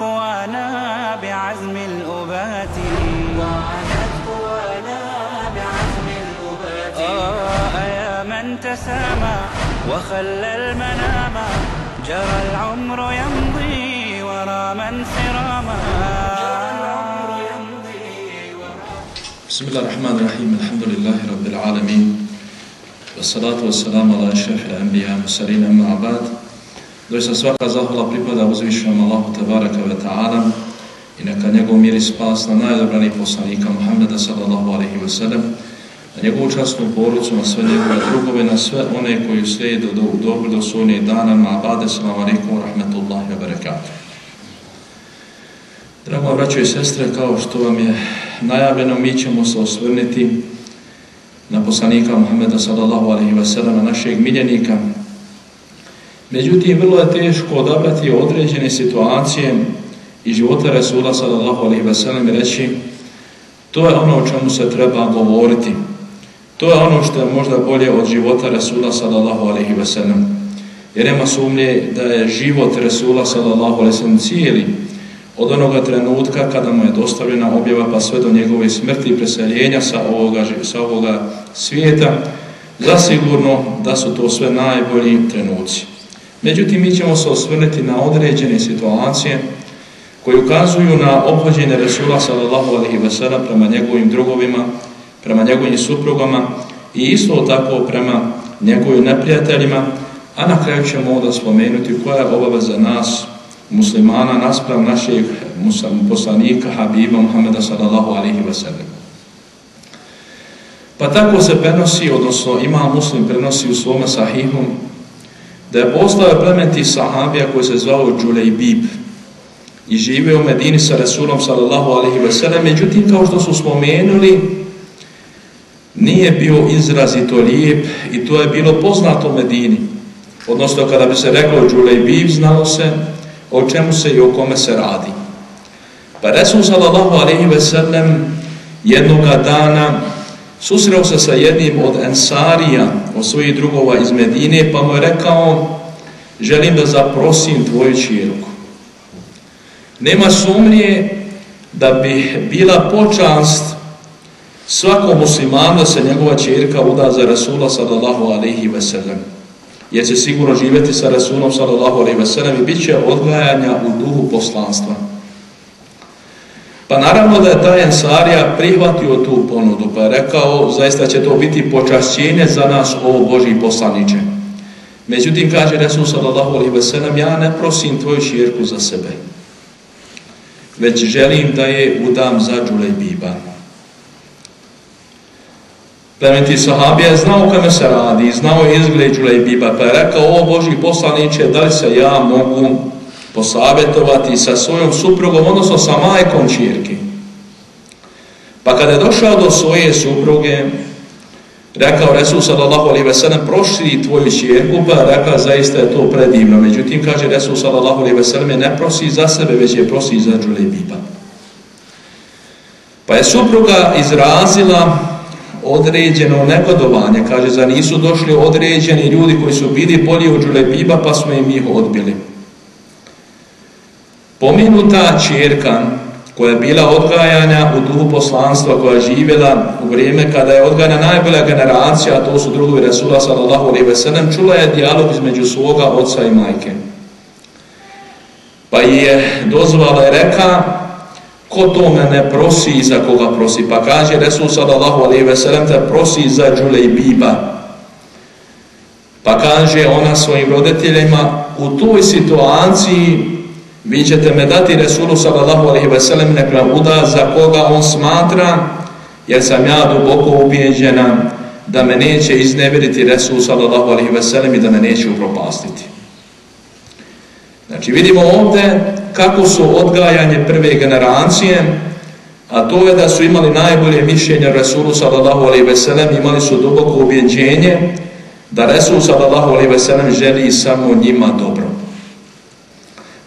قوانا بعزم الأبات. وعادت قوانا بعزم الأبات يا من تسامى وخلى المنام. جرى العمر يمضي ورا من سراما. بسم الله الرحمن الرحيم. الحمد لله رب العالمين. والصلاة والسلام على أشرف الأنبياء والمرسلين. أما بعد Doista svaka zahvala pripada uzvišenom Allahu Tebaraka ve ta'ala i neka njegov mir i spas na najdobranijih poslanika Muhammeda sallallahu alaihi wa sallam, na njegovu častnu porucu, na sve njegove drugove, na sve one koji slijedu do, dobro do sunije dana, ma abade, salamu alaikum rahmetullahi wa barakatuh. Drago braćo i sestre, kao što vam je najavljeno, mi ćemo se osvrniti na poslanika Muhammeda sallallahu alaihi wa sallam, na našeg miljenika, Međutim, vrlo je teško odabrati određene situacije i života Resula sallallahu alaihi wa sallam i reći to je ono o čemu se treba govoriti. To je ono što je možda bolje od života Resula sallallahu alaihi wa sallam. Jer nema sumnje da je život Resula sallallahu alaihi wa sallam cijeli od onoga trenutka kada mu je dostavljena objava pa sve do njegove smrti i preseljenja sa ovoga, sa ovoga svijeta, zasigurno da su to sve najbolji trenuci. Međutim, mi ćemo se osvrniti na određene situacije koje ukazuju na obhođenje Resula sallallahu alaihi wa prema njegovim drugovima, prema njegovim suprugama i isto tako prema njegovim neprijateljima, a na kraju ćemo onda spomenuti koja je obaveza nas, muslimana, nasprav našeg poslanika Habiba Muhammeda sallallahu alaihi ve sellem. Pa tako se prenosi, odnosno ima muslim prenosi u svome sahihom, da je postao plementi sahabija koji se zvao Džulejbib i živio u Medini sa Resulom sallallahu alaihi wa sallam. Međutim, kao što su spomenuli, nije bio izrazito lijep i to je bilo poznato u Medini. Odnosno, kada bi se reklo Džulejbib, znalo se o čemu se i o kome se radi. Pa Resul sallallahu alaihi wa sallam jednoga dana susreo se sa jednim od ensarija, od svojih drugova iz Medine, pa mu je rekao, želim da zaprosim tvoju čirku. Nema sumnje da bi bila počast svakom muslimanu da se njegova čirka uda za Rasula sallallahu alaihi ve sellem. Jer će sigurno živjeti sa Rasulom sallallahu alaihi ve sellem i bit će odgajanja u duhu poslanstva. Pa naravno da je taj Ensarija prihvatio tu ponudu, pa je rekao, zaista će to biti počašćenje za nas, ovo Boži poslaniće. Međutim, kaže Resul sallallahu alaihi ve sellem, ja ne prosim tvoju širku za sebe, već želim da je udam za džulej Biba. Plementi sahabija je znao kome se radi, znao je izgled Đulej Biba, pa je rekao, ovo Boži poslaniće, da li se ja mogu posavjetovati sa svojom suprugom, odnosno sa majkom čirke. Pa kada je došao do svoje supruge, rekao Resul sallallahu alaihi ve sellem, prošli tvoju čirku, pa rekao, zaista je to predivno. Međutim, kaže Resul sallallahu alaihi ve sellem, ne prosi za sebe, već je prosi za Džulebiba. Pa je supruga izrazila određeno negodovanje, kaže, za nisu došli određeni ljudi koji su bili bolji od Džulebiba, pa smo im ih odbili. Pominuta čerka koja je bila odgajana u duhu poslanstva, koja je živjela u vrijeme kada je odgajana najbolja generacija, a to su drugovi Resula sallallahu alaihi ve sellem, čula je dijalog između svoga oca i majke. Pa je dozvala i reka, ko to mene prosi i za koga prosi? Pa kaže Resul sallallahu alaihi ve sellem, te prosi za džule biba. Pa kaže ona svojim roditeljima, u toj situaciji vi ćete me dati Resulu sallallahu alaihi ve sellem nekla uda za koga on smatra, jer sam ja duboko ubijeđena da me neće izneveriti Resul sallallahu alaihi ve sellem i da me neće upropastiti. Znači vidimo ovdje kako su odgajanje prve generacije, a to je da su imali najbolje mišljenje Resulu sallallahu alaihi ve sellem, imali su duboko ubijeđenje da Resul sallallahu alaihi ve sellem želi samo njima dobro.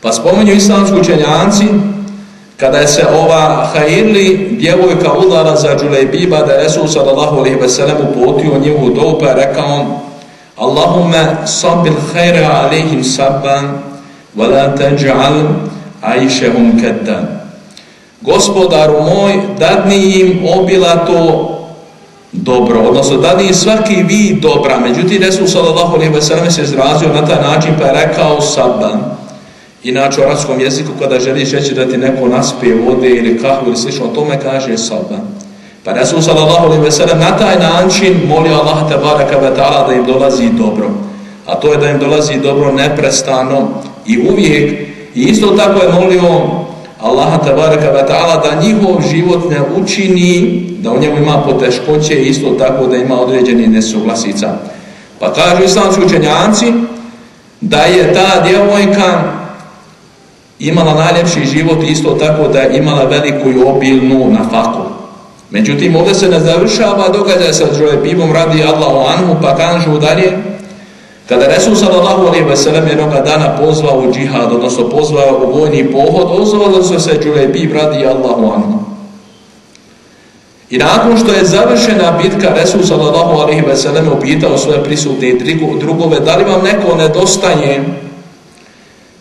Pa spominju islamsku učenjanci, kada je se ova Hairli, djevojka udara za Đulejbiba, da je Resul sallallahu alaihi ve sellem uputio njivu dobu, pa rekao on, Allahumme sabil khaira alaihim sabban, wa la teđa'al aišehum keddan. Gospodaru moj, dadni im obilato dobro, odnosno dadni im svaki vid dobra. Međutim, Resul sallallahu alaihi ve sellem se izrazio na taj način pa je rekao sabban. Inače, u arabskom jeziku kada želiš reći da ti neko naspije vode ili kahvu ili slično, tome kaže sabban. Pa Resul sallallahu alaihi wa sallam na taj način molio Allah tabaraka ve wa ta'ala da im dolazi dobro. A to je da im dolazi dobro neprestano i uvijek. I isto tako je molio Allaha tabaraka wa ta'ala da njihov život ne učini, da u njemu ima poteškoće i isto tako da ima određeni nesuglasica. Pa kažu islamski učenjanci da je ta djevojka imala najljepši život isto tako da je imala veliku i obilnu nafaku. Međutim, ovdje se ne završava događaj sa Džojebibom radi Allahu anhu, pa kanžu dalje, Kada Resul sallallahu alaihi wa sallam jednoga dana pozvao u džihad, odnosno pozvao u vojni pohod, ozvalo su se Džojebib radi Allahu anhu. I nakon što je završena bitka, Resul sallallahu alaihi wa sallam upitao svoje prisutne drugove, da li vam neko nedostaje?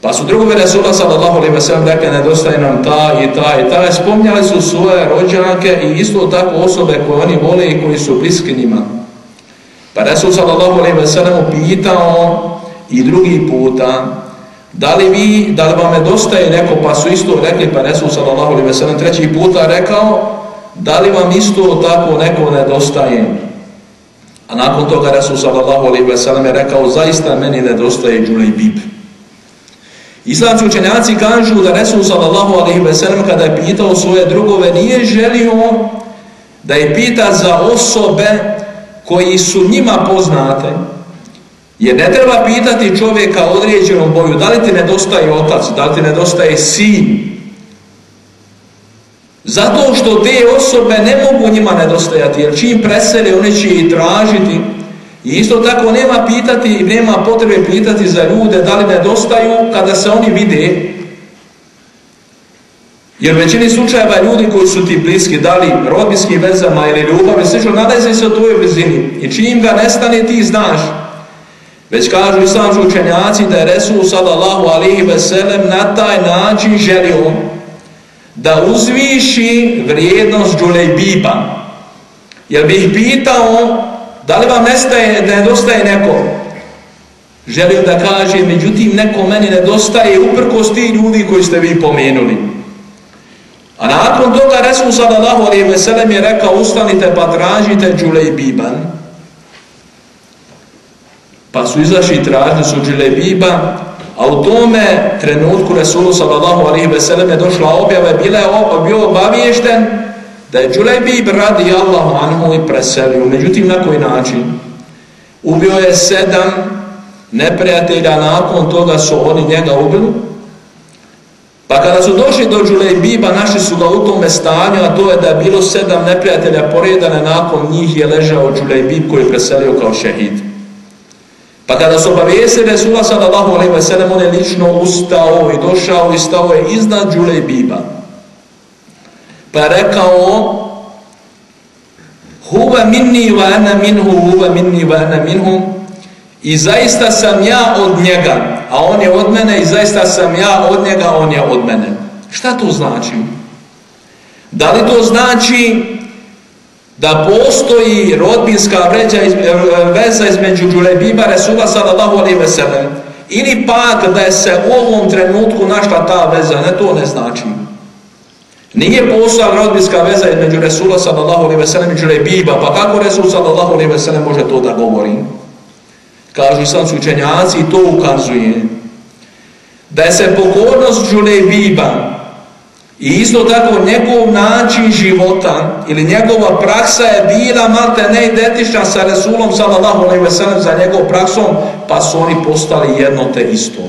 Pa su drugome Resula sallallahu alaihi wa sallam dakle, nedostaje nam ta i ta i ta. Spomnjali su svoje rođake i isto tako osobe koje oni vole i koji su bliski njima. Pa Resul sallallahu alaihi wa sallam pitao i drugi puta da li vi, da li vam nedostaje neko, pa su isto rekli, pa Resul sallallahu alaihi wa sallam treći puta rekao da li vam isto tako neko nedostaje. A nakon toga Resul sallallahu alaihi wa sallam je rekao zaista meni nedostaje Džulej Bib. Islamci učenjaci kažu da Resul sallallahu alaihi ve sellem kada je pitao svoje drugove nije želio da je pita za osobe koji su njima poznate, jer ne treba pitati čovjeka određenom boju, da li ti nedostaje otac, da li ti nedostaje sin, zato što te osobe ne mogu njima nedostajati, jer čim presele, one će i tražiti, i isto tako nema pitati i nema potrebe pitati za ljude da li nedostaju kada se oni vide, Jer u većini slučajeva ljudi koji su ti bliski, da li rodbinskim vezama ili ljubavi, slično, nalazi se u tvojoj blizini. I čim ga nestane, ti znaš. Već kažu islamski učenjaci da je Resul sallallahu alihi veselem na taj način želio da uzviši vrijednost Džulejbiba. Jer bih pitao da li vam nestaje, nedostaje neko. Želim da kaže, međutim, neko meni nedostaje uprkos ti ljudi koji ste vi pomenuli. A nakon toga Resul sallallahu alaihi ve sellem je rekao ustanite pa tražite Džulejbiban. Pa su izašli i tražili su Džulejbiba, a u tome trenutku Resul sallallahu alaihi ve sellem je došla objava, bila je bio obaviješten da je Đulebib radi Allahu anhu i preselio. Međutim, na koji način? Ubio je sedam neprijatelja, nakon toga su oni njega ubili, Pa kada su došli do Džulejbiba, našli su ga u tome stanju, a to je da je bilo sedam neprijatelja poredane, nakon njih je ležao Džulejbib koji je preselio kao šehid. Pa kada su obavijesti Resula sallallahu alaihi wa sallam, on je lično ustao i došao i stao je iznad Džulejbiba. Pa rekao, huva minni wa ana minhu, huva minni wa ana minhu, I zaista sam ja od njega, a on je od mene i zaista sam ja od njega, on je od mene. Šta to znači? Da li to znači da postoji rodbinska vređa, e, veza između Đulebiba Resula sallallahu alaihi veselem ili pak da je se u ovom trenutku našla ta veza, ne to ne znači. Nije postojala rodbinska veza između Resula sallallahu alaihi ve sellem i Džulebiba, pa kako Resul sallallahu alaihi ve sellem može to da govori? kažu islamski učenjaci, to ukazuje da je se pokornost Džulejbiba i isto tako njegov način života ili njegova praksa je bila malte ne identična sa Resulom sallallahu alaihi ve sellem za njegov praksom, pa su oni postali jedno te isto.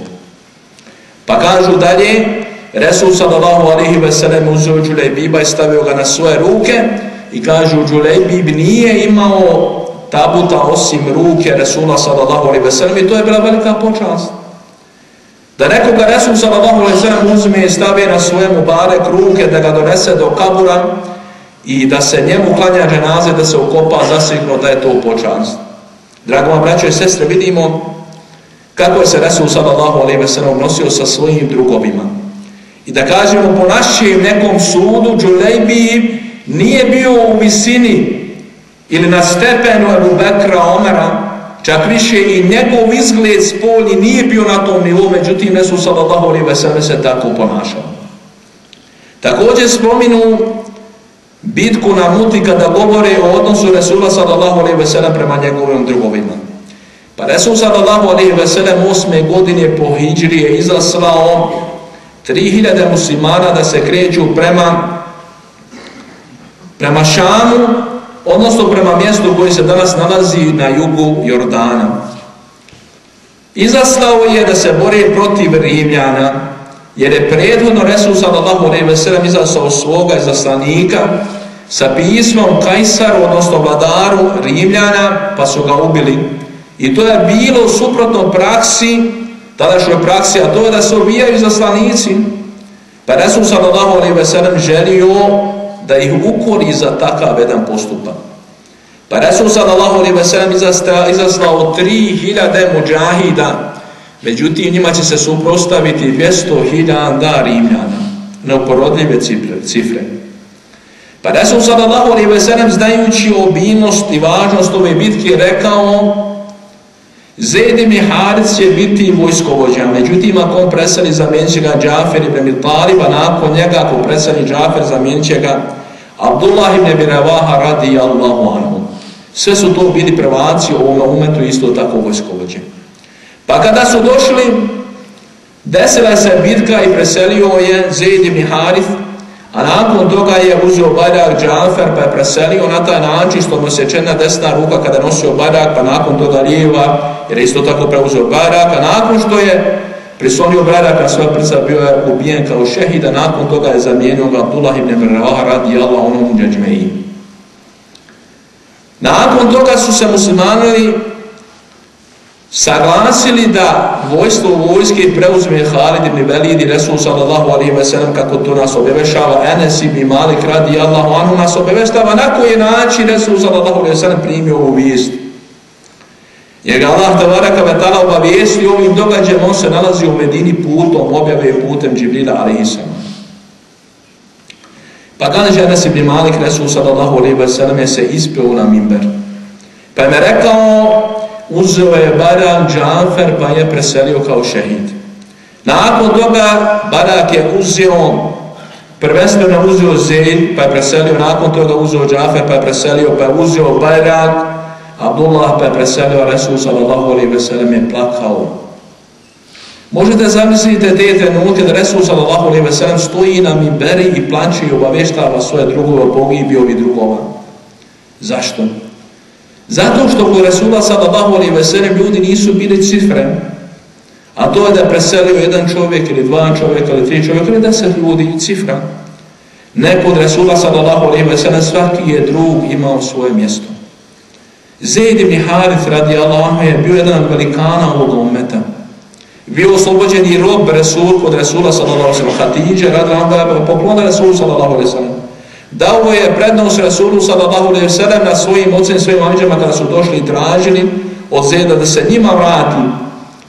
Pa kažu dalje, Resul sallallahu alaihi ve sellem uzeo Đulejbiba i stavio ga na svoje ruke i kažu Đulejbib nije imao tabuta osim ruke Resula sallallahu alaihi ve sellem i to je bila velika počast. Da nekoga Resul sallallahu alaihi ve sellem uzme i stavi na svoje mubarek ruke da ga donese do kabura i da se njemu klanja dženaze da se ukopa zasigno da je to počast. Drago vam braćo i sestre, vidimo kako je se Resul sallallahu alaihi ve sellem nosio sa svojim drugovima. I da kažemo po našem nekom sudu, Đulejbiji nije bio u visini ili na stepenu Ebu Bekra Omara, čak više i njegov izgled spolji nije bio na tom nivou, međutim Resul sallallahu alaihi ve sellem se tako ponašao. Također spominu bitku na muti kada govore o odnosu Resula sallallahu alaihi ve sellem prema njegovim drugovima. Pa Resul sallallahu alaihi ve sellem osme godine po Hidžrije izaslao 3000 muslimana da se kreću prema prema Šamu, odnosno prema mjestu koji se danas nalazi na jugu Jordana. Izaslao je da se bori protiv Rimljana, jer je prethodno Resul sallallahu alejhi ve sellem izaslao svoga izaslanika sa pismom Kajsaru, odnosno vladaru Rimljana, pa su ga ubili. I to je bilo suprotno praksi, tadašnjoj praksi, a to je da se obijaju zaslanici. Pa Resul sallallahu alaihi ve sellem želio da ih ukori za takav jedan postupak. Pa Resul sallallahu alaihi ve sellem izaslao 3000 muđahida, međutim njima će se suprostaviti 200.000 Rimljana, neuporodljive cifre. Pa Resul sallallahu alaihi ve sellem znajući obilnost i važnost ove bitke rekao Zed ibn Haris će biti vojskovođa, međutim ako on preseli zamijenit će ga Džafer ibn Taliba, nakon njega ako preseli Džafer zamijenit će ga Abdullah ibn Birevaha radi Allahu anhu. Sve su to bili prvaci u ovom umetu isto tako vojskovođe. Pa kada su došli, desila se bitka i preselio je Zed ibn Harith, A nakon toga je uzio badak Džafer pa je preselio na taj način što mu se čena desna ruka kada nosio badak pa nakon toga lijeva jer je isto tako preuzio badak a nakon što je prislonio badak na svoje prca bio je ubijen kao šehid a nakon toga je zamijenio ga Abdullah ibn Mrvaha radi Allah onom džađmeji. Nakon toga su se muslimani saglasili da vojstvo vojske preuzme Halid ibn Velid i Resul sallallahu alaihi ve sellem kako to nas obevešava Enes ibn Malik radi Allahu anhu nas obeveštava na koji način Resul sallallahu alaihi ve sellem primio ovu vijest. Jer ga Allah tabaraka ve ta'ala obavijesti ovim događajem, on se nalazi u Medini putom, objave putem Džibrila alaihi sallam. Pa kaže Enes ibn Malik, Resul sallallahu alaihi ve sellem je se ispeo na mimber. Pa je me rekao, uzeo je Barak Džafer pa je preselio kao šehid. Nakon toga Barak je uzeo, prvenstveno uzeo Zeid pa je preselio, nakon toga uzeo Džafer pa je preselio, pa je uzeo Barak, Abdullah pa je preselio, Resul sallallahu alaihi ve sellem je plakao. Možete zamisliti te trenutke da Resul sallallahu alaihi ve sellem stoji na mimberi i planče i obaveštava svoje drugove o pogibio ovih drugova. Zašto? Zato što kod Resula sallallahu alaihi ve sellem ljudi nisu bili cifre, a to je da preselio jedan čovjek ili dva čovjeka ili tri čovjeka ili deset ljudi cifra. Ne kod Resula sallallahu alaihi ve sellem svaki je drug imao svoje mjesto. Zaid ibn Harith radi Allahu je bio jedan od velikana ovog umeta. Bio oslobođen i rob Resul kod Resula sallallahu alaihi ve sellem. Hatidja radi Allah poklona Resul sallallahu alaihi ve sellem. Dao je prednost Rasulu sallallahu alaihi sallam na svojim ocem, svojim amiđama kada su došli i tražili od Zeda da se njima vrati.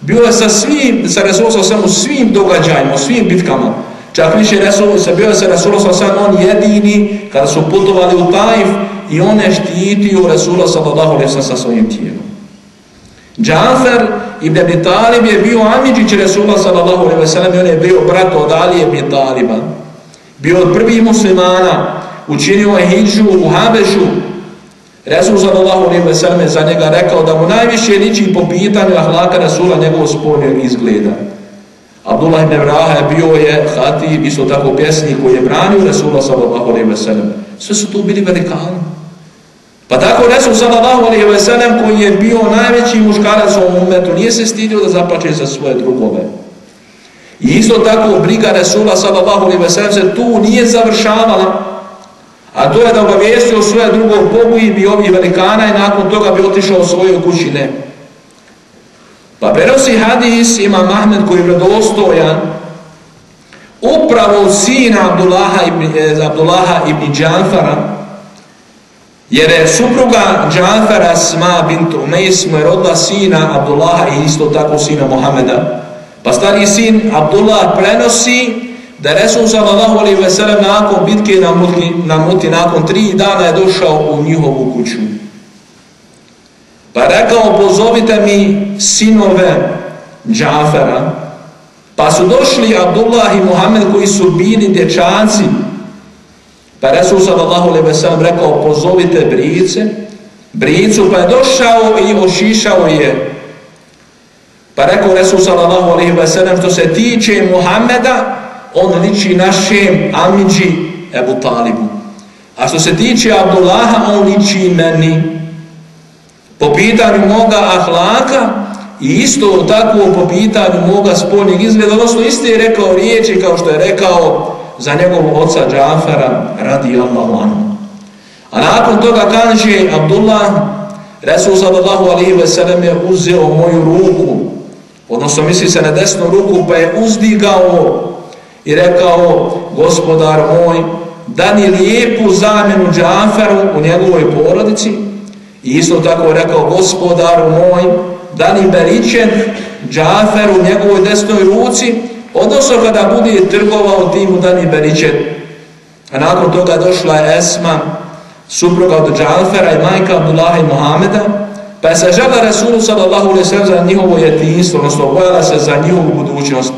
Bio je sa svim, sa Rasulu sallallahu alaihi svim događajima, svim bitkama. Čak više Rasul, se bio je sa Rasulu sallallahu alaihi on jedini kada su putovali u Taif i on je štitio Rasula sallallahu alaihi sallam sa svojim tijelom. Džafer ibn Abi Talib je bio amiđić Rasula sallallahu alaihi sallam i on je bio brat od Ali ibn Taliba. Bio od prvih muslimana učinio je hijđu u Habešu. Resul sallallahu alaihi wa sallam za njega rekao da mu najviše liči po pitanju ahlaka Rasula njegov spolnjeg izgleda. Abdullah ibn Vraha je bio je hatib, isto tako pjesnik koji je branio Rasula sallallahu alaihi ve sellem. Sve su tu bili velikani. Pa tako Resul sallallahu alaihi ve sellem koji je bio najveći muškarac u ovom umetu nije se stidio da zapače za svoje drugove. I isto tako briga Resula sallallahu alaihi wa sallam se tu nije završavala, a to je da obavijestio svoje drugog Bogu i bi ovih velikana i nakon toga bi otišao u svojoj kući, ne. Pa prenosi hadis ima Mahmed koji je vredostojan, upravo sina Abdullaha ibn, eh, Abdullaha ibn Džanfara, jer je supruga Džanfara Sma bint Umejs mu je rodila sina Abdullaha i isto tako sina Mohameda. Pa stari sin Abdullah prenosi da je Resul sallallahu alaihi ve sellem nakon bitke na muti, na muti, nakon tri dana je došao u njihovu kuću. Pa rekao, pozovite mi sinove Džafera, Pa su došli Abdullah i Muhammed koji su bili dječanci. Pa Resul sallallahu alaihi ve sellem rekao pozovite brice. Bricu pa je došao i ošišao je. Pa rekao Resul sallallahu alaihi ve sellem, što se tiče Muhammeda on liči našem Amidži Ebu Talibu. A što se tiče Abdullaha on liči meni. Po pitanju moga ahlaka I isto tako po pitanju moga spoljnjeg izgleda, odnosno isti je rekao riječi kao što je rekao za njegovog oca Džafara radi Allahu anhu. A nakon toga kaže Abdullah, Resul sallallahu alihi ve sellem je uzeo moju ruku, odnosno misli se na desnu ruku, pa je uzdigao i rekao, gospodar moj, dani lijepu zamjenu Džaferu u njegovoj porodici. I isto tako je rekao, gospodar moj, dani beričen Džaferu u njegovoj desnoj ruci, odnosno kada bude trgovao tim u dani beričen. A nakon toga došla je Esma, supruga od Džafera i majka Abdullah i Mohameda, pa je se žela Resulu sallallahu alaihi sallam za njihovo jetinstvo, odnosno bojala se za njihovu budućnost.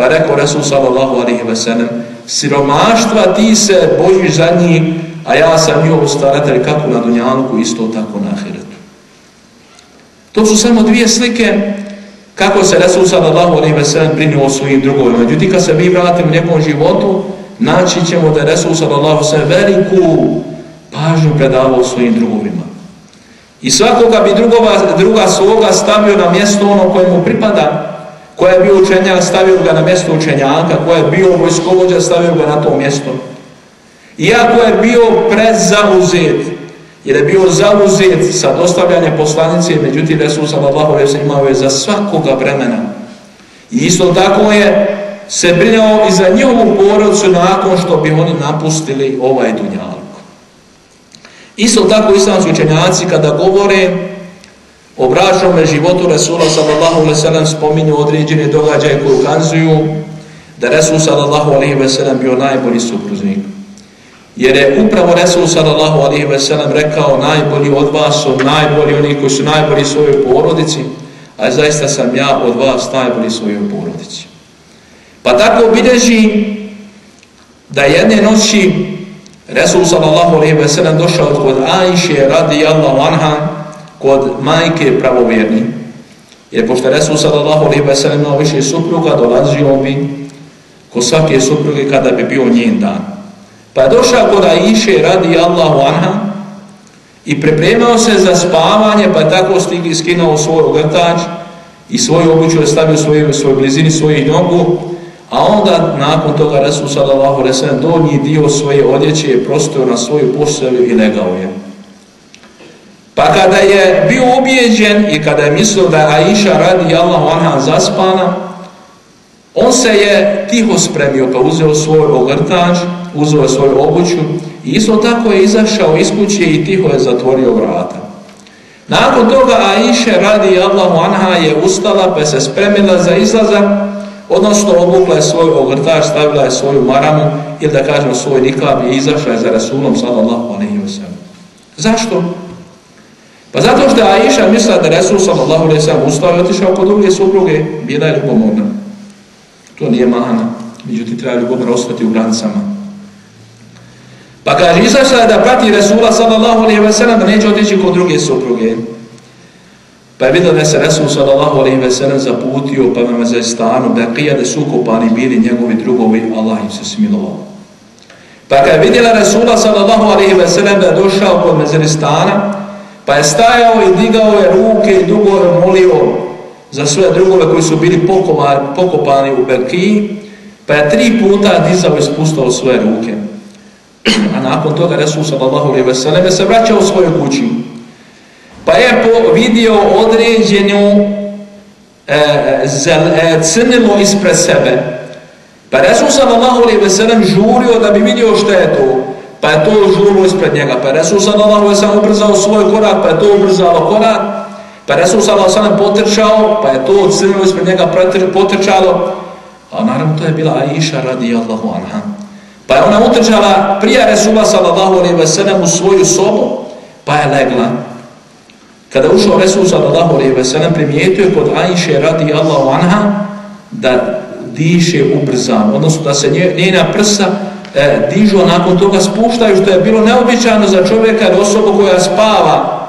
Pa rekao Resul sallallahu alaihi sallam, siromaštva ti se bojiš za njih, a ja sam njihov staratelj kako na Dunjanku, isto tako na Ahiretu. To su samo dvije slike kako se Resul sallallahu alaihi ve sellem brinuo o svojim drugovima. Međutim, kad se mi vratimo u njegovom životu, naći ćemo da je Resul sallallahu alaihi ve sellem veliku pažnju predavao svojim drugovima. I svakoga bi drugova, druga svoga stavio na mjesto ono koje mu pripada, Ko je bio učenjak, stavio ga na mjesto učenjaka, Ko je bio vojskovođa, stavio ga na to mjesto. Iako je bio prezauzet, jer je bio zauzet sa dostavljanjem poslanice, međutim Resul sallallahu alaihi sallam imao je za svakoga vremena. I isto tako je se brinao i za njihovu porodcu nakon što bi oni napustili ovaj dunjalog. Isto tako islamski učenjaci kada govore o bračnom životu Resula sallallahu alaihi sallam spominju određene događaje koje ukazuju da Resul sallallahu alaihi sallam bio najbolji supruznik. Jer je upravo Resul sallallahu alaihi ve sellem rekao najbolji od vas su najbolji oni koji su najbolji svojoj porodici, a zaista sam ja od vas najbolji svojoj porodici. Pa tako obilježi da jedne noći Resul sallallahu alaihi ve sellem došao kod Ajše radijallahu anha kod majke pravovjerni. Jer pošto Resul sallallahu alaihi ve sellem imao više supruga, dolazio bi kod svake supruge kada bi bio njen dan. Pa je došao kod Aisha radi Allahu anha i pripremao se za spavanje, pa tako stigli skinuo svoj ogrtač i svoju obuću je stavio svoje, svoje blizini svojih nogu, a onda nakon toga Resul sallallahu alaihi donji dio svoje odjeće je prostio na svoju postelju i legao je. Pa kada je bio ubijeđen i kada je mislio da je Aisha radi Allahu anha zaspana, on se je tiho spremio pa uzeo svoj ogrtač uzeo svoju obuću i isto tako je izašao iz kuće i tiho je zatvorio vrata. Nakon toga Aisha radi Allahu Anha je ustala pa se spremila za izlazak, odnosno obukla je svoj ogrtač, stavila je svoju maramu ili da kažemo svoj nikab i izašla je za Rasulom sallallahu alaihi wa sallam. Zašto? Pa zato što Aisha misla da Rasul sallallahu alaihi sallam ustao i otišao kod druge supruge, bila je ljubomorna. To nije mahana, međutim treba ljubomor ostati u granicama. Pa kaže, izašla je da prati Resula sallallahu alaihi wa sallam da neće otići kod druge supruge. Pa je vidio da se Resul sallallahu alaihi wa sallam zaputio pa nam za stanu, da je da su ukopani bili njegovi drugovi, Allah im se smilovao. Pa kad je vidjela Resula sallallahu alaihi wa sallam da je došao kod mezaristana, pa je stajao i digao je ruke i dugo je molio za sve drugove koji su bili pokopani u Belkiji, pa je tri puta dizao i spustao svoje ruke. A nakon toga Resul sallallahu alaihi ve sellem se vraćao u svoju kući. Pa je po, vidio određenu e, e zel, e, crnilo ispred sebe. Pa Resul sallallahu alaihi ve sellem žurio da bi vidio što je to. Pa je to žurilo ispred njega. Pa je Resul sallallahu alaihi sallam ubrzao svoj korak, pa je to ubrzalo korak. Pa je Resul sallallahu alaihi sallam potrčao, pa je to crnilo ispred njega potrčalo. A naravno to je bila Aisha radijallahu anha. Pa je ona utrčala prije Resula sallallahu alaihi ve sellem u svoju sobu, pa je legla. Kada je ušao Resul sallallahu alaihi ve sellem, primijetio je kod Aisha radijallahu anha da diše ubrzano, odnosno da se njena prsa e, dižu, nakon toga spuštaju, što je bilo neobičajno za čovjeka ili osobu koja spava.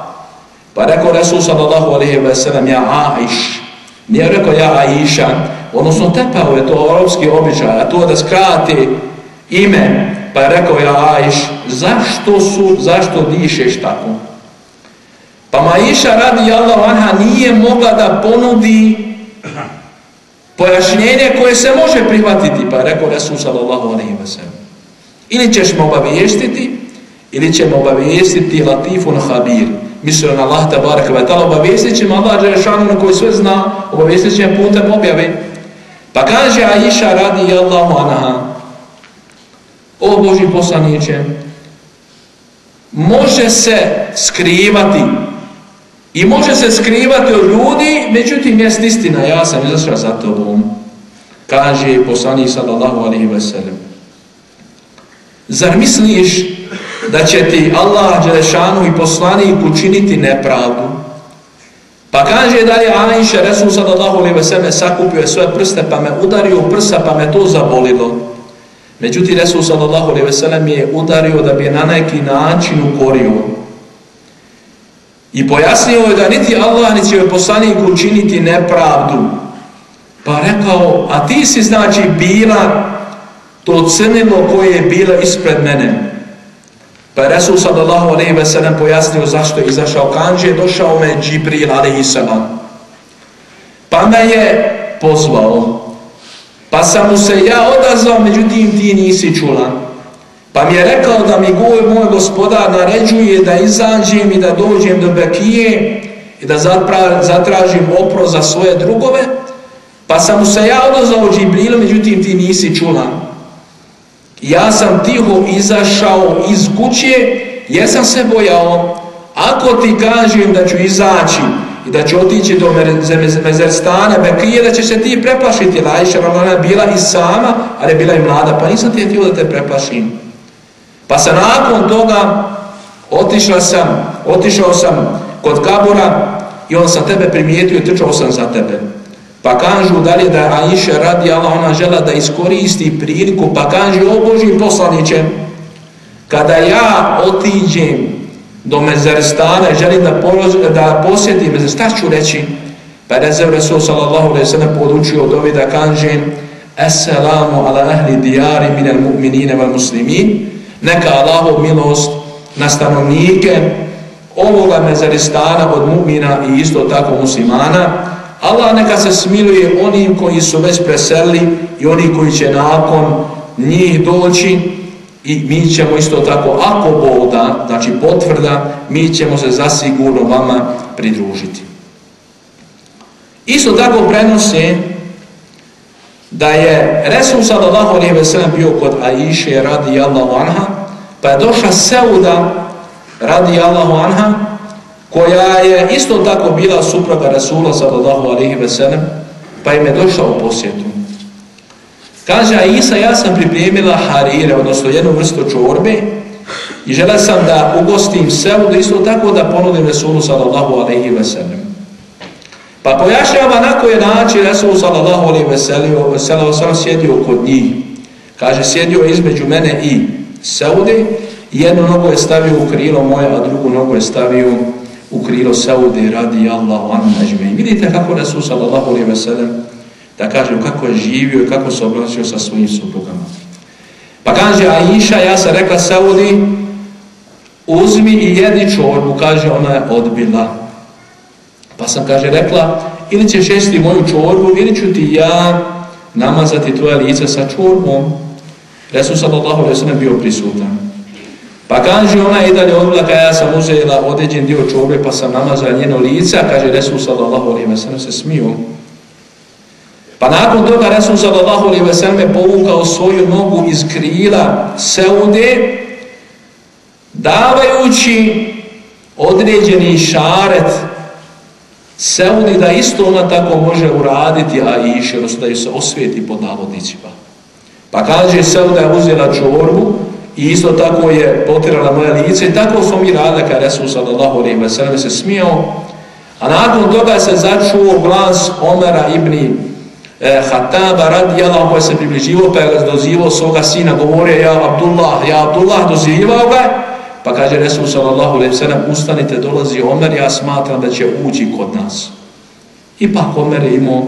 Pa rekao Resul sallallahu alaihi wa sallam, ja Aiš, nije rekao ja Aisha, odnosno tepao je to europski običaj, a to da skrati ime, pa je rekao ja Aiš, zašto su, zašto dišeš tako? Pa Maiša radi Allah anha nije mogla da ponudi pojašnjenje koje se može prihvatiti, pa je rekao Resul sallallahu alaihi wa sallam. Ili ćeš me obavijestiti, ili će me obavijestiti Latifun Habir. Mislio na Allah tabarak wa ta'ala, obavijestit će me Allah Đerešanu na koji sve zna, obavijestit će me putem objave. Pa kaže Aisha radi Allahu anha, o Boži poslaniće, može se skrivati i može se skrivati od ljudi, međutim jest istina, ja sam izašao za tobom, kaže poslanik sallallahu alaihi ve sellem. Zar misliš da će ti Allah Đelešanu i poslanik učiniti nepravdu? Pa kaže da je Ajša Resul sallallahu alaihi ve sellem, sakupio svoje prste pa me udario u prsa pa me to zabolilo. Međutim, Resul sallallahu alaihi ve sellem je udario da bi je na neki način ukorio. I pojasnio je da niti Allah niti je poslanik učiniti nepravdu. Pa rekao, a ti si znači bila to crnilo koje je bilo ispred mene. Pa je Resul sallallahu alaihi ve sellem pojasnio zašto je izašao kanđe, je došao me Džibril alaihi sallam. Pa me je pozvao. Pa sam mu se ja odazvao, međutim ti nisi čula. Pa mi je rekao da mi goj moj gospodar naređuje da izađem i da dođem do Bekije i da zatražim opro za svoje drugove. Pa sam mu se ja odazvao Džibrilu, međutim ti nisi čula. Ja sam tiho izašao iz kuće jesam se bojao. Ako ti kažem da ću izaći i da ću otići do Mezerstana, Bekije, da će se ti preplašiti. Lajša, je bila i sama, ali je bila i mlada, pa nisam ti htio da te preplašim. Pa sam nakon toga otišla sam, otišao sam kod Kabura i on sa tebe primijetio i trčao sam za tebe. Pa kažu dalje da Aisha radi Allah, ona žela da iskoristi priliku, pa kaže o Boži poslaniće, kada ja otiđem do mezarstana, i želim da, da posjetim Mezer, ću reći? Pa je Rezev Resul sallallahu alaihi sallam podučio od ovi da kaže Assalamu ala ahli dijari minel mu'minine val muslimin neka Allahov milost na stanovnike ovoga mezarstana od mu'mina i isto tako muslimana Allah neka se smiluje onim koji su već preselili i oni koji će nakon njih doći i mi ćemo isto tako, ako Bog da, znači potvrda, mi ćemo se zasigurno vama pridružiti. Isto tako prenose da je Resul sallallahu alaihi ve sellem bio kod Aiše radi Allahu anha, pa je došla Seuda radi Allahu anha, koja je isto tako bila supruga Rasula sallallahu alaihi ve sellem, pa im je došla u posjetu. Kaže Isa, ja sam pripremila harire, odnosno jednu vrstu čorbe, i žela sam da ugostim Seudu, isto tako da ponudim Rasulu sallallahu alaihi ve sellem. Pa pojašnjava na koji način Rasul sallallahu alaihi ve sellem sam sjedio kod njih. Kaže, sjedio između mene i Seude, jednu nogu je stavio u krilo moje, a drugu nogu je stavio u krilo Saude radi Allahu anhu najme. Vidite kako Resul sallallahu alaihi ve sellem da kažem kako je živio i kako se obraćao sa svojim suprugama. Pa kaže Aisha, ja sam rekla Saudi, uzmi i jedi čorbu, kaže ona je odbila. Pa sam kaže rekla, ili ćeš jesti moju čorbu, ili ću ti ja namazati tvoje lice sa čorbom. Resul sallallahu alaihi sellem bio prisutan. Pa kaže ona i dalje odlaka, ja sam uzela određen dio čobe pa sam namazala njeno lice, a kaže Resul sallallahu alaihi sallam se smio. Pa nakon toga Resul sallallahu alaihi wa sallam je povukao svoju nogu iz krila Seude, davajući određeni šaret Seudi da isto ona tako može uraditi, a i iše, odnosno da ju se osvijeti pod navodnicima. Pa kaže Seuda je uzela čorbu i isto tako je potirala moje lice i tako smo mi radili kada Resul sallallahu alaihi wa sallam se smio, a nakon toga se začuo glas Omera ibn eh, e, Hataba radijallahu koji se približivo pa je dozivao svoga sina, govorio ja Abdullah, ja Abdullah dozivao ga, pa kaže Resul sallallahu alaihi sallam, ustanite, dolazi Omer, ja smatram da će ući kod nas. Ipak Omer je imao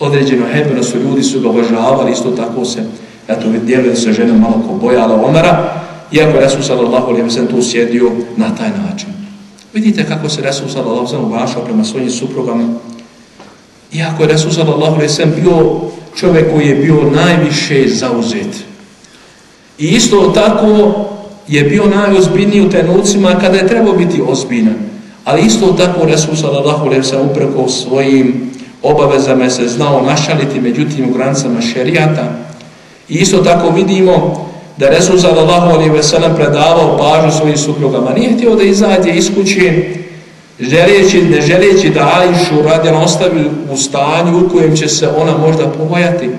određeno hebeno, su ljudi su ga obožavali, isto tako se, eto, vidjeli se žena malo ko bojala Omara, iako je Resul sallallahu alaihi sallam tu sjedio na taj način. Vidite kako se Resul sallallahu alaihi sallam uvašao prema svojim suprugama, Iako je Resul sallallahu alaihi sallam bio čovjek koji je bio najviše zauzet. I isto tako je bio najozbiljniji u tenucima kada je trebao biti ozbiljan. Ali isto tako Resul sallallahu alaihi sallam upreko svojim obavezama se znao našaliti međutim u granicama šerijata. I isto tako vidimo da Resul sallallahu alaihi sellem predavao pažu svojim suprugama. Nije htio da izađe iz kuće želeći, ne želeći da Ajšu radi ostavi u stanju u kojem će se ona možda pobojati.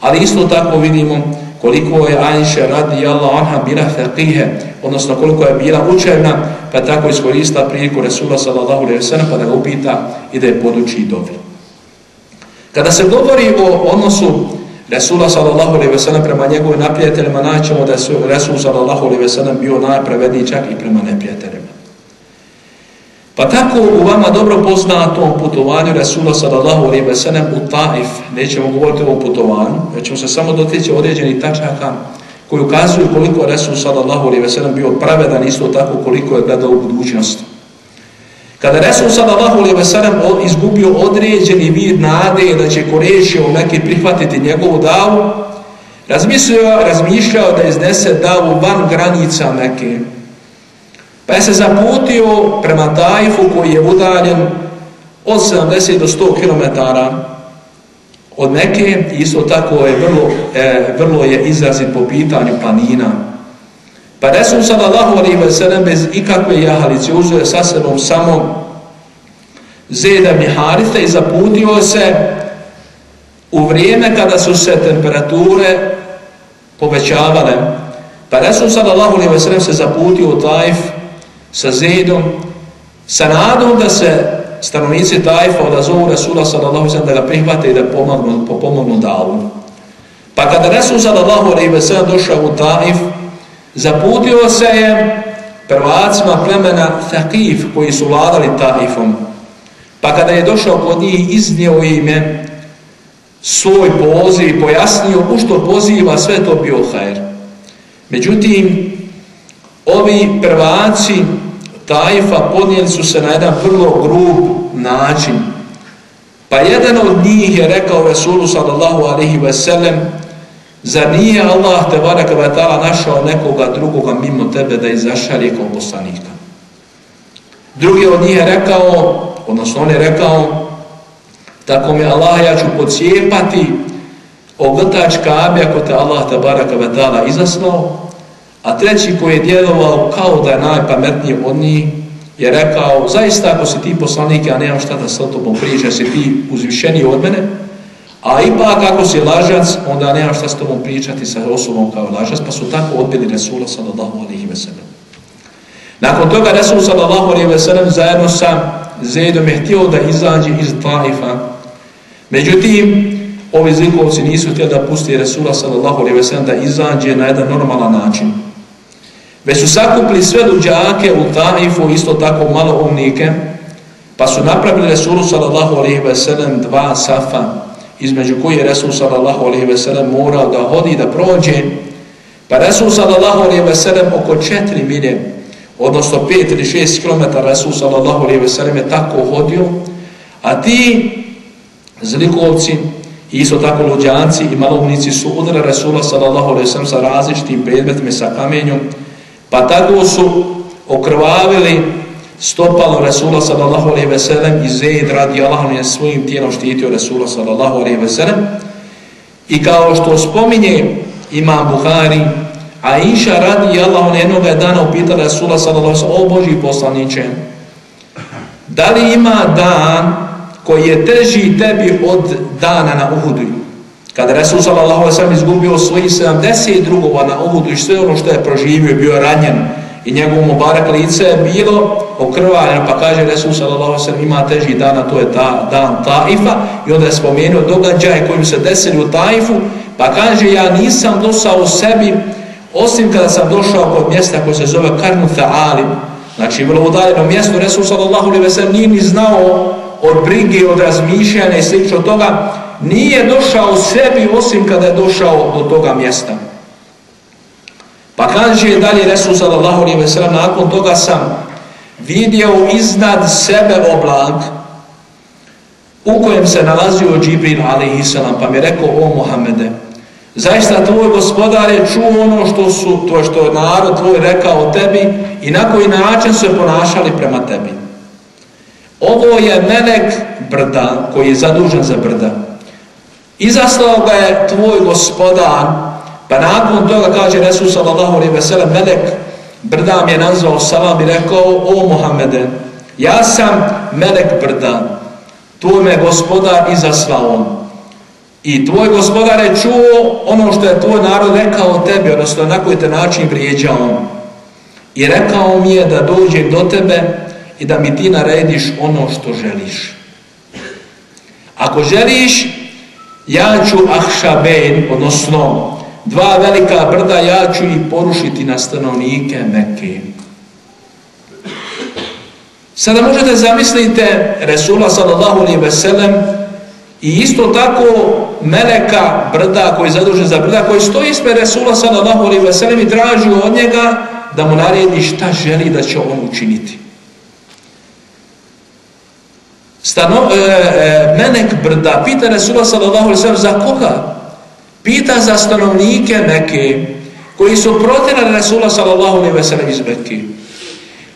Ali isto tako vidimo koliko je Ajša radijallahu anha bila faqihe, odnosno koliko je bila učevna, pa tako iskorista priliku Resula sallallahu alaihi ve sallam, pa da ga upita i da je poduči i dobri. Kada se govori o odnosu Resula sallallahu alaihi ve sellem prema njegovim neprijateljima naćemo da su Resul sallallahu alaihi ve sellem bio najpravedniji čak i prema neprijateljima. Pa tako u vama dobro poznatom putovanju Rasula sallallahu alaihi ve sellem u Taif, nećemo govoriti o putovanju, već ćemo se samo dotići određenih tačaka koji ukazuju koliko Resul Rasul sallallahu alaihi ve sellem bio pravedan, isto tako koliko je gledao u budućnosti. Kada Rasul sallallahu alaihi ve sallam izgubio određeni vid nade da će Korešio neki prihvatiti njegovu davu, razmišljao, razmišljao da iznese davu van granica Mekke, Pa je se zaputio prema Tajfu koji je udaljen od 70 do 100 km od Mekke. Isto tako je vrlo, e, vrlo je izrazit po pitanju planina. Pa Resul sallallahu alaihi wa sallam bez ikakve jahalice uzuje sa sebom samo Zeda Miharitha i zaputio se u vrijeme kada su se temperature povećavale. Pa Resul sallallahu alaihi wa sallam se zaputio u Tajf sa Zedom, sa nadom da se stanovnici Tajfa odazovu Resula sallallahu alaihi da ga prihvate i da pomognu, pomognu davu. Pa kada Rasul sallallahu alaihi sallam došao u Tajf, zaputio se je prvacima plemena Thaqif koji su vladali Taifom. Pa kada je došao kod njih iznio ime svoj poziv i pojasnio u što poziva sve to bio hajr. Međutim, ovi prvaci Taifa podnijeli su se na jedan vrlo grub način. Pa jedan od njih je rekao Resulu sallallahu alaihi ve sellem Zar nije Allah te baraka wa ta'ala našao nekoga drugoga mimo tebe da izašalje kao poslanika. Drugi od njih je rekao, odnosno on je rekao, tako mi Allah ja ću pocijepati ogrtač kabe ako te Allah te baraka wa ta'ala izaslao, A treći koji je djelovao kao da je najpametniji od njih je rekao, zaista ako si ti poslanik, ja nemam šta da sa tobom priča, si ti uzvišeniji od mene, a ipak ako si lažac, onda nema šta s tobom pričati sa osobom kao lažac, pa su tako odbili Resula sallallahu alihi ve sellem. Nakon toga Resul sallallahu alihi ve sellem zajedno sa Zaidom je htio da izađe iz Taifa. Međutim, ovi zlikovci nisu htjeli da pusti Resula sallallahu alihi ve sellem da izađe na jedan normalan način. Već su sakupli sve luđake u Taifu, isto tako malo umnike, pa su napravili Resulu sallallahu alihi ve sellem dva safa, između koje je Resul sallallahu alaihi ve sellem morao da hodi da prođe, pa Resul sallallahu alaihi ve sellem oko četiri milje, odnosno pet ili šest kilometara Resul sallallahu alaihi ve sellem je tako hodio, a ti zlikovci, isto tako luđanci i malovnici su udara Resula sallallahu alaihi sallam sa različitim predmetima sa kamenjom, pa tako su okrvavili stopalo Resula sallallahu alaihi ve sellem i Zaid radi Allahom je svojim tijelom štitio Resula sallallahu alaihi ve sellem. I kao što spominje imam Buhari a Inša radi Allahom jednog dana upitala Resula sallallahu alaihi ve sellem o Boži poslaniće da li ima dan koji je teži tebi od dana na Uhudu? Kada Resul sallallahu alaihi ve sellem izgubio svojih 70 drugova na Uhudu i sve ono što je proživio bio ranjen i njegovo mubarak lice je bilo okrvaljeno, pa kaže Resul sallallahu sallam ima teži dana, to je ta, dan Taifa i onda je spomenuo događaje kojim se desili u Taifu, pa kaže ja nisam dosao sebi osim kada sam došao kod mjesta koje se zove Karnu Ali, znači vrlo udaljeno mjesto, Resul sallallahu sallam nije ni znao od brige, od razmišljanja i slično toga, nije došao sebi osim kada je došao do toga mjesta. Pa kaže dalje Resul sallallahu alaihi ve sellem nakon toga sam vidio iznad sebe oblak u kojem se nalazio Džibril alaihi sallam pa mi rekao o Muhammede zaista tvoj gospodar je čuo ono što su to što je narod tvoj rekao tebi i na koji način se ponašali prema tebi. Ovo je melek brda koji je zadužen za brda. Izaslao ga je tvoj gospodar Pa nakon toga kaže Resul sallallahu alaihi ve sellem melek brda mi je nazvao salam i rekao o Muhammede ja sam melek brda tu me gospodar izaslao i tvoj gospodar je čuo ono što je tvoj narod rekao o tebi odnosno na koji te način vrijeđao i rekao mi je da dođem do tebe i da mi ti narediš ono što želiš. Ako želiš ja ću ahšaben odnosno dva velika brda, ja ću ih porušiti na stanovnike Mekke. Sada možete zamislite Resula sallallahu alaihi ve sellem i isto tako meleka brda koji je zadužen za brda koji stoji ispred Resula sallallahu alaihi ve sellem i traži od njega da mu naredi šta želi da će on učiniti. Stano, e, e, melek brda pita Resula sallallahu alaihi ve sellem za koga? Pita za stanovnike Mekke koji su protirali Rasula sallallahu alaihi ve sellem iz Mekke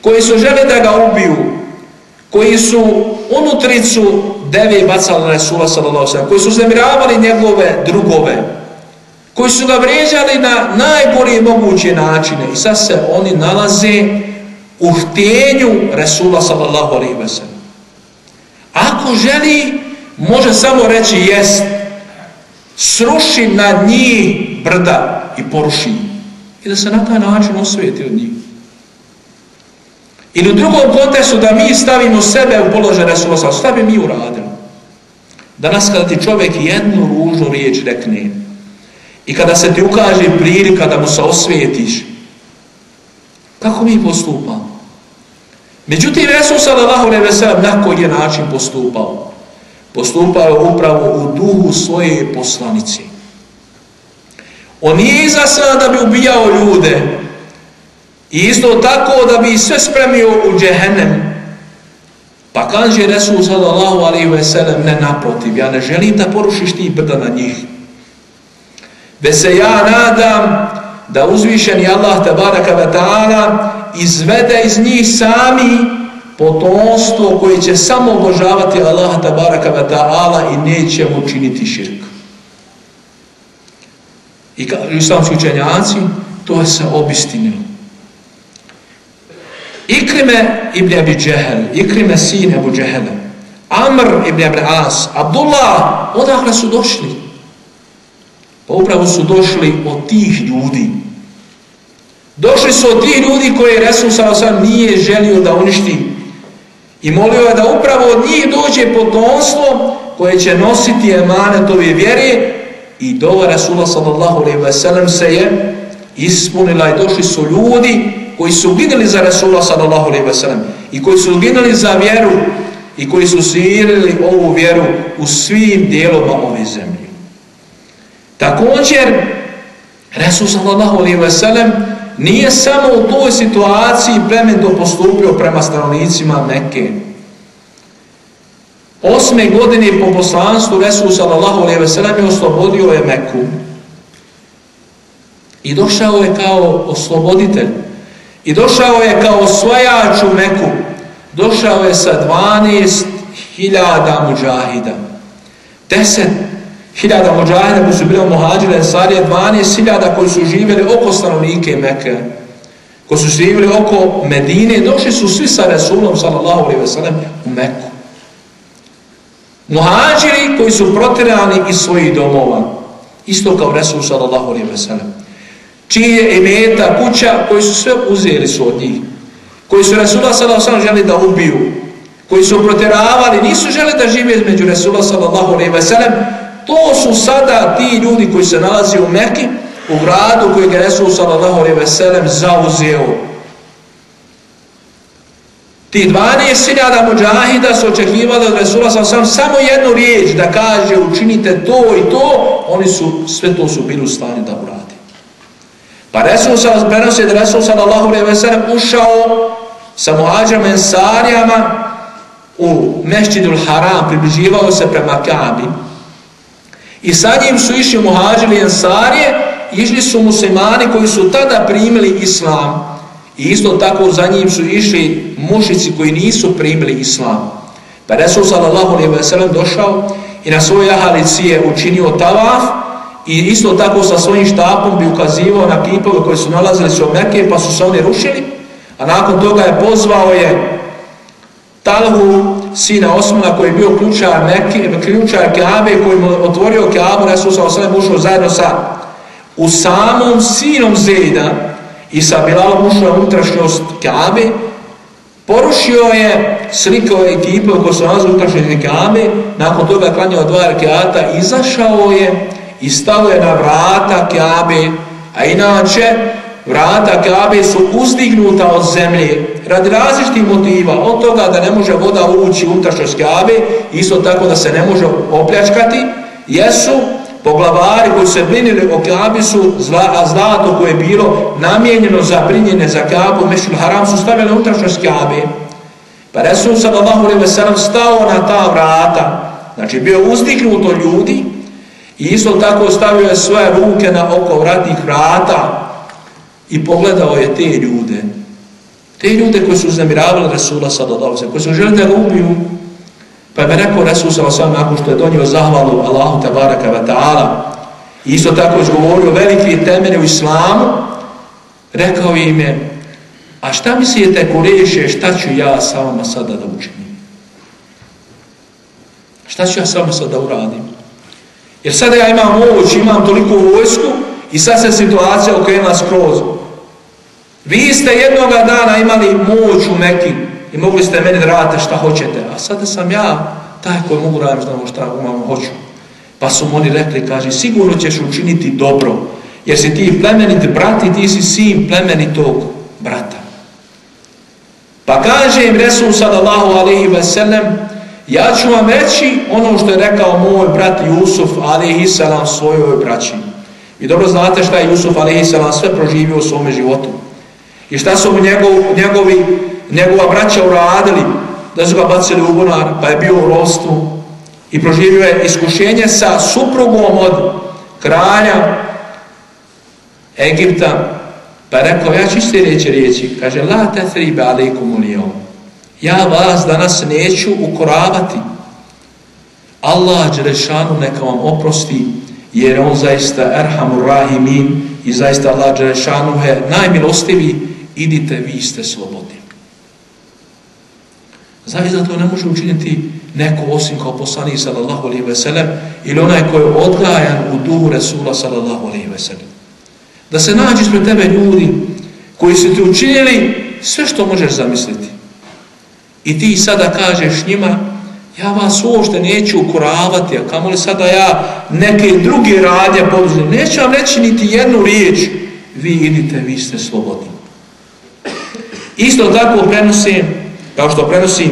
koji su želi da ga ubiju koji su unutricu deve bacali na Rasula sallallahu alaihi ve sellem koji su zemiravali njegove drugove koji su ga vređali na najbolje moguće načine. I sad se oni nalaze u htjenju Rasula sallallahu alaihi ve sellem ako želi može samo reći jest sruši na njih brda i poruši i da se na taj način osvijeti od njih. Ili u drugom kontekstu da mi stavimo sebe u položaj Resulasa, šta bi mi uradili? Danas kada ti čovjek jednu ružnu riječ rekne i kada se ti ukaže prilika da mu se osvijetiš, kako mi postupamo? Međutim, Resul sallallahu alaihi wa na koji je način postupao? Postupao upravo u duhu svoje poslanice. On nije izaslan da bi ubijao ljude i isto tako da bi sve spremio u džehennem. Pa kaže Resul sallallahu alaihi ve sellem, ne naprotiv, ja ne želim da porušiš ti brda na njih. Ve se ja nadam da uzvišeni Allah tabaraka ve ta'ala izvede iz njih sami potomstvo koje će samo obožavati Allaha tabaraka wa ta'ala i neće mu činiti širk. I kao islamski učenjaci, to je se obistinilo. Ikrime ibn Abi Džehel, Ikrime sin Abu Džehel, Amr ibn Abi As, Abdullah, odakle su došli? Pa upravo su došli od tih ljudi. Došli su od tih ljudi koje Resul Salasan nije želio da uništi I molio je da upravo od njih dođe potomstvo koje će nositi emanetovi vjere i dova Rasula sallallahu alaihi wa sallam se je ispunila i došli su ljudi koji su ginuli za Rasula sallallahu alaihi wa sallam i koji su ginuli za vjeru i koji su sirili ovu vjeru u svim dijeloma ove zemlje. Također, Rasul sallallahu alaihi wa sallam nije samo u toj situaciji plemento postupio prema stanovnicima Mekke. Osme godine po poslanstvu Resul sallallahu alaihi ve sellem je oslobodio je Meku. I došao je kao osloboditelj. I došao je kao osvajač u Meku. Došao je sa 12.000 muđahida. 10 hiljada muđahida koji su bili muhađile Ensarije, 12.000 koji su živjeli oko stanovnike Mekke, koji su živjeli oko Medine, došli su svi sa Resulom, sallallahu alaihi ve sellem, u Mekku. Mohađiri koji su protirani iz svojih domova, isto kao Resul, sallallahu alaihi ve sellem, čiji je imeta, kuća, koji su sve uzeli su od njih, koji su Resula, sallallahu alaihi ve sellem, želi da ubiju, koji su protiravali, nisu želi da žive među Resula, sallallahu alaihi ve sellem, To su sada ti ljudi koji se nalazi u Mekki, u gradu koji je Resul sallallahu alaihi ve sellem zauzeo. Ti 12.000 muđahida su očekivali od Resula sallallahu samo jednu riječ da kaže učinite to i to, oni su, sve to su bili u stanju da uradi. Pa Resul sallallahu prenosi da Resul sallallahu alaihi ve sellem ušao sa muhađama ensarijama u mešćidul haram, približivao se prema Kabi, I sa njim su išli muhađili ensarije, išli su muslimani koji su tada primili islam. I isto tako za njim su išli mušici koji nisu primili islam. Pa Resul sallallahu alaihi wa sallam došao i na svoj jahalici je učinio tavaf i isto tako sa svojim štapom bi ukazivao na kipove koji su nalazili se u Mekke pa su se oni rušili. A nakon toga je pozvao je Talhu, sina Osmana, koji je bio ključar, neki, ključar Kaabe, koji mu otvorio Kaabu, Resul sa osam ušao zajedno sa u samom sinom Zejda i sa Bilalom ušao u utrašnjost Kaabe, porušio je slikao ekipe koji su nalazi Kaabe, nakon toga klanjao dva rekiata, izašao je i stao je na vrata Kaabe, a inače vrata Kaabe su uzdignuta od zemlje, radi različitih motiva, od toga da ne može voda ući unutrašnjost Kabe, isto tako da se ne može opljačkati, jesu poglavari koji se brinili o Kabi su zla, zlato koje je bilo namijenjeno za brinjene za Kaabu, Mešul Haram su stavili unutrašnjost Kaabe. Pa Resul sallallahu alaihi ve sellem stao na ta vrata, znači bio uzdignuto ljudi, i isto tako stavio je svoje ruke na oko vratnih vrata i pogledao je te ljude. Te ljude koji su uznemiravali Rasula sallallahu alaihi koji su želi da ga ubiju, pa je rekao Rasul sallallahu alaihi nakon što je donio zahvalu Allahu tabaraka wa ta'ala i isto tako je govorio veliki temene u islamu, rekao im je, a šta mislite Kureše, šta ću ja sa vama sada da učinim? Šta ću ja sa vama sada da uradim? Jer sada ja imam moć, imam toliko vojsku i sad se situacija okrenula skroz. Vi ste jednoga dana imali moć u Meki i mogli ste meni radite šta hoćete, a sada sam ja taj koji mogu raditi znamo šta umam hoću. Pa su oni rekli, kaže, sigurno ćeš učiniti dobro, jer si ti plemenit brat i ti si sin plemenitog brata. Pa kaže im Resul sallallahu alaihi ve sellem, ja ću vam reći ono što je rekao moj brat Jusuf alaihi sallam svojoj braći. I dobro znate šta je Jusuf alaihi sallam sve proživio u svome životu. I šta su mu njegov, njegovi, njegova braća uradili, da su ga bacili u bunar, pa je bio u rostu i proživio je iskušenje sa suprugom od kralja Egipta, pa je rekao, ja ću sljedeće riječi, kaže, la te tribe alikum ulijom, ja vas danas neću ukoravati, Allah Đelešanu neka vam oprosti, jer on zaista erhamur rahimin i zaista Allah Đelešanu je najmilostiviji idite, vi ste slobodni. Zaista to ne može učiniti neko osim kao poslanih sallallahu alaihi ve sellem ili onaj koji je odgajan u duhu Resula sallallahu alaihi ve sellem. Da se nađi spred tebe ljudi koji su ti učinili sve što možeš zamisliti. I ti sada kažeš njima, ja vas uopšte neću ukoravati, a kamo li sada ja neke druge radnje poduzim, neću vam reći niti jednu riječ, vi idite, vi ste slobodni. Isto tako prenosi, kao što prenosi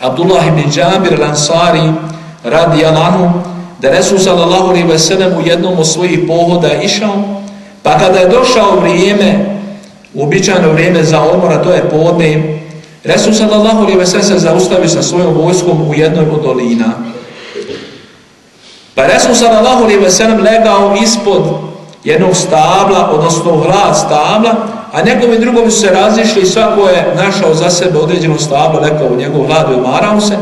Abdullah ibn Džabir al-Ansari radi Alanu, da Resul sallallahu alaihi ve sellem u jednom od svojih pohoda išao, pa kada je došao vrijeme, uobičajno vrijeme za odmora, to je podne, Resul sallallahu alaihi ve sellem se zaustavio sa svojom vojskom u jednoj od dolina. Pa Resul sallallahu alaihi ve sellem legao ispod jednog stabla, odnosno hlad stabla, a nekom i drugom su se razišli i svako je našao za sebe određeno stablo, lekao u njegov hlad i umarao se.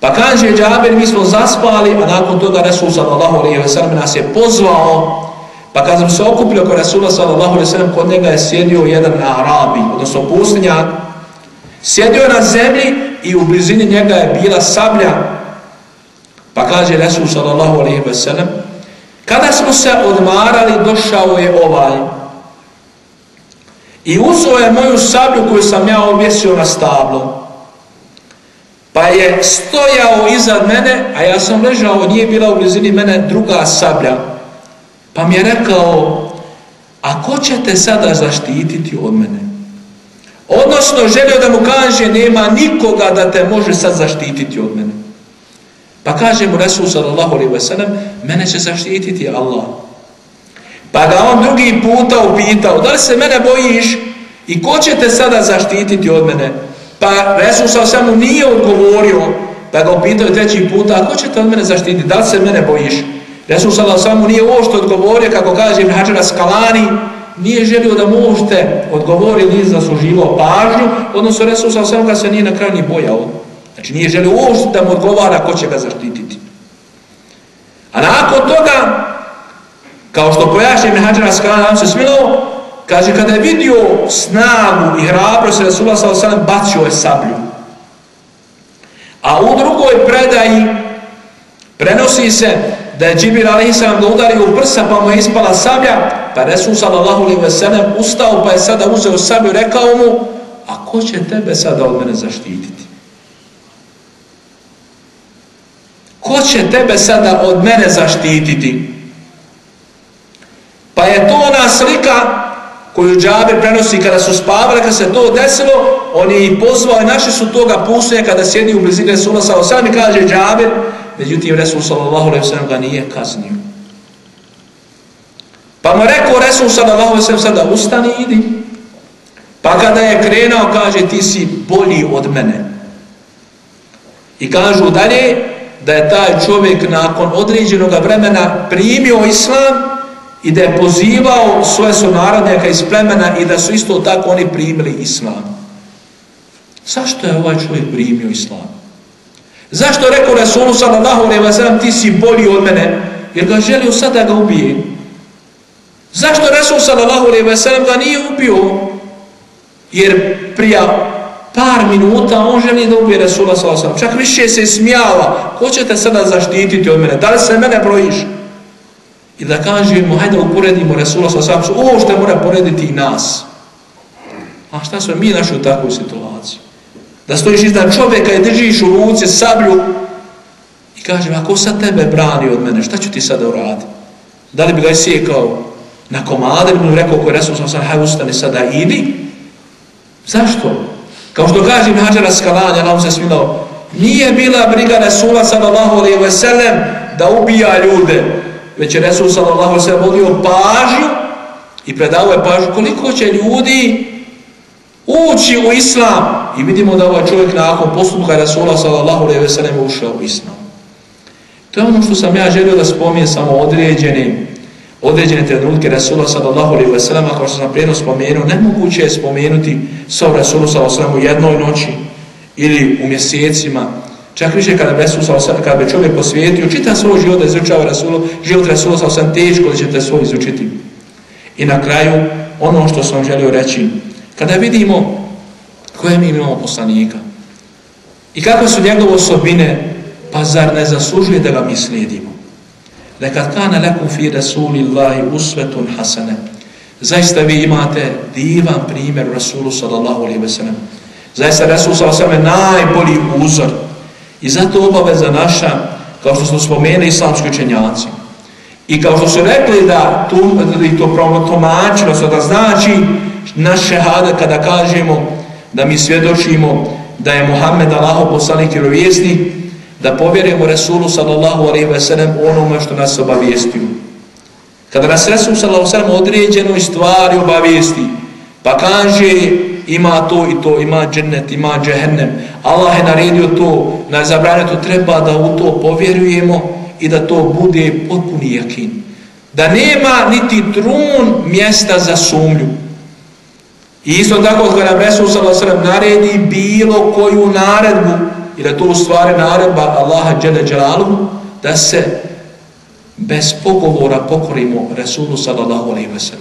Pa kaže Džabir, mi smo zaspali, a nakon toga Resul sallallahu alaihi ve sellem nas je pozvao Pa kad sam se okupio kod Rasula sallallahu alaihi sallam, kod njega je sjedio jedan Arabi, odnosno pustinjak. Sjedio na zemlji i u blizini njega je bila sablja. Pa kaže Rasul sallallahu alaihi sallam, kada smo se odmarali, došao je ovaj. I uzao je moju sablju koju sam ja objesio na stablo. Pa je stojao iza mene, a ja sam ležao, nije bila u blizini mene druga sablja. Pa mi je rekao, a ko će te sada zaštititi od mene? Odnosno, želio da mu kaže, nema nikoga da te može sad zaštititi od mene. Pa kaže mu Resul sallallahu alaihi wa sallam, mene će zaštititi Allah. Pa ga on drugi puta upitao, da li se mene bojiš i ko će te sada zaštititi od mene? Pa Resul samo nije odgovorio, pa ga upitao treći puta, a ko će te od mene zaštititi, da li se mene bojiš? Resul samo nije ovo što odgovorio kako kaže Ibn Hađara Skalani, nije želio da možete odgovori nije zasluživao pažnju, odnosno Resul samo ga se nije na kraju ni bojao. Znači nije želio ovo da mu odgovara ko će ga zaštititi. A nakon toga, kao što pojašnje Ibn Hadžar Skalani, nam se smilo, kaže kada je vidio snagu i hrabrost Resula sallallahu alejhi bacio je sablju. A u drugoj predaji prenosi se da je Džibir a.s. ga udario u prsa pa mu je ispala sablja, pa Resul sallallahu alaihi ve sellem ustao pa je sada uzeo sablju i rekao mu, a ko će tebe sada od mene zaštititi? Ko će tebe sada od mene zaštititi? Pa je to ona slika koju džabe prenosi kada su spavali, kada se to desilo, on je i pozvao i naši su toga pustinja kada sjedi u blizine Resula sa osam i kaže džabe, međutim Resul sallallahu alaihi sallam ga nije kaznio. Pa mu rekao Resul sallallahu alaihi sallam sada ustani idi. Pa kada je krenuo kaže ti si bolji od mene. I kažu dalje da je taj čovjek nakon određenog vremena primio islam i da je pozivao svoje sunarodnjaka iz plemena i da su isto tako oni primili islam. Zašto je ovaj čovjek primio islam? Zašto rekao Resulu sallallahu alaihi wa sallam ti si bolji od mene? Jer ga želio sada ga ubije. Zašto Resul sallallahu alaihi wa sallam ga nije ubio? Jer prija par minuta on želi da ubije Resula sallallahu alaihi wa sallam. Čak više se smijava. Ko će te sada zaštititi od mene? Da li se mene brojiš? I da kažemo, hajde uporedimo Resula sa sam, wa. Ovo što mora porediti i nas. A šta smo mi našli u takvoj situaciji? Da stojiš iznad čovjeka i držiš u ruci sablju i kaže, ako sad tebe brani od mene, šta ću ti sada uraditi? Da li bi ga isjekao na komade, bi mu rekao koji Resul sam sam, hajde ustani sada, idi. Zašto? Kao što kaže im Hađara Skalanja, nam se smilao, nije bila briga Resula sallallahu alaihi ve sellem da ubija ljude, već je Resul sallallahu sve volio pažnju i predao je pažnju koliko će ljudi ući u islam i vidimo da ovaj čovjek nakon postupka Rasula sallallahu alaihi ve sellem ušao u islam. To je ono što sam ja želio da spomijem samo određene određene trenutke Rasula sallallahu alaihi ve sellem kao što sam prijedno spomenuo, nemoguće je spomenuti sa Rasulu sallallahu alaihi u jednoj noći ili u mjesecima. Čak više kada bi, Rasul, kada bi čovjek posvijetio, čita svoj život da izučava Rasulu, život Rasula sa osam teško da ćete svoj izučiti. I na kraju, ono što sam želio reći, Kada vidimo koje mi imamo poslanika i kakve su njegove osobine, pa zar ne zaslužuje da ga mi slijedimo? Lekad kana lakum fi rasulillahi usvetun hasane. Zaista vi imate divan primjer Rasulu sallallahu alaihi ve sellem. Zaista Rasul sallallahu alaihi ve sellem najbolji uzor. I zato obaveza naša, kao što smo spomenuli islamski učenjaci, i kao što su rekli da tu, i to promotomačilo, da znači naš šehada kada kažemo da mi svjedočimo da je Muhammed Allaho poslanik i rovjesnik, da povjerujemo Resulu sallallahu alaihi ve sellem onome što nas obavijestio. Kada nas Resul sallallahu alaihi ve sellem određenoj stvari obavijesti, pa kaže ima to i to, ima džennet, ima džehennem. Allah je naredio to, na zabranje to treba da u to povjerujemo i da to bude potpuni jakin. Da nema niti trun mjesta za sumnju. I isto tako kada nam Resul s.a.v. naredi bilo koju naredbu, i da to u stvari naredba Allaha džele dželalu, da se bez pogovora pokorimo Resulu s.a.v.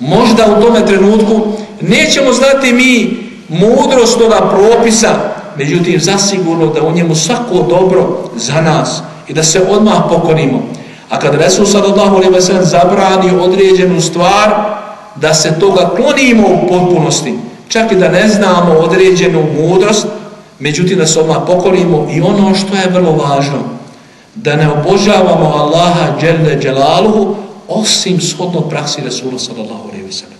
Možda u tome trenutku nećemo znati mi mudrost toga propisa, međutim zasigurno da u njemu svako dobro za nas i da se odmah pokorimo. A kad Resul sallallahu alaihi wa sallam zabrani određenu stvar, da se toga klonimo u potpunosti, čak i da ne znamo određenu mudrost, međutim da se odmah pokorimo i ono što je vrlo važno, da ne obožavamo Allaha dželle dželaluhu, osim shodno praksi Resula sallallahu alaihi wa sallam.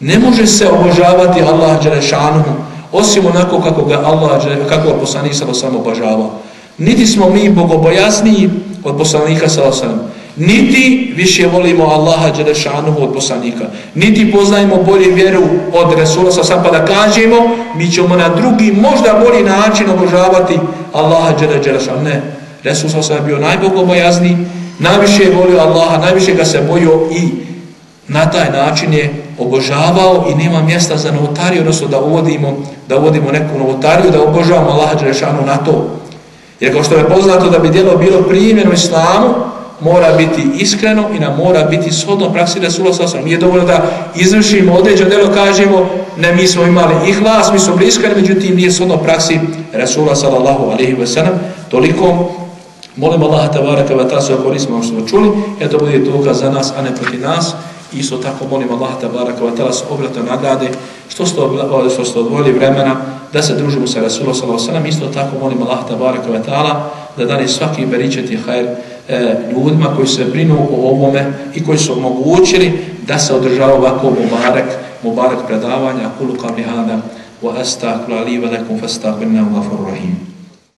Ne može se obožavati Allah dželešanuhu, osim onako kako ga Allah, kako ga poslanik sallallahu alaihi obožavao. Niti smo mi bogobojasniji od poslanika sallallahu alaihi niti više volimo Allaha dželešanuhu od poslanika, niti poznajemo bolje vjeru od Resula sa alaihi pa da kažemo, mi ćemo na drugi, možda bolji način obožavati Allaha dželešanuhu. Ne, Resul sa alaihi bio najbogobojazniji, najviše je volio Allaha, najviše ga se bojio i na taj način je obožavao i nema mjesta za novotariju, odnosno da uvodimo, da uvodimo neku novotariju, da obožavamo Allaha Đelešanu na to. Jer kao što je poznato da bi djelo bilo primjeno islamu, mora biti iskreno i nam mora biti shodno praksi Resula sasvim. Nije dovoljno da izvršimo određeno djelo, kažemo, ne, mi smo imali ihlas, mi smo iskreni, međutim nije shodno praksi Resula sallallahu alaihi wa sallam. Toliko Molim Allaha tabaraka wa ta sve koristimo ono što smo čuli, jer to bude dokaz za nas, a ne proti nas. Isto tako molim Allah tabaraka wa ta'ala se obratno nagrade što ste, što ste odvojili vremena da se družimo sa Rasulom sallallahu alejhi ve sellem. Isto tako molim Allah tabaraka wa ta'ala da dani svaki beričeti hajr e, ljudima koji se brinu o ovome i koji su omogućili da se održava ovako mubarak, mubarak predavanja. Kulu kam lihada wa astakula li velikum fastakbirna u gafuru rahim.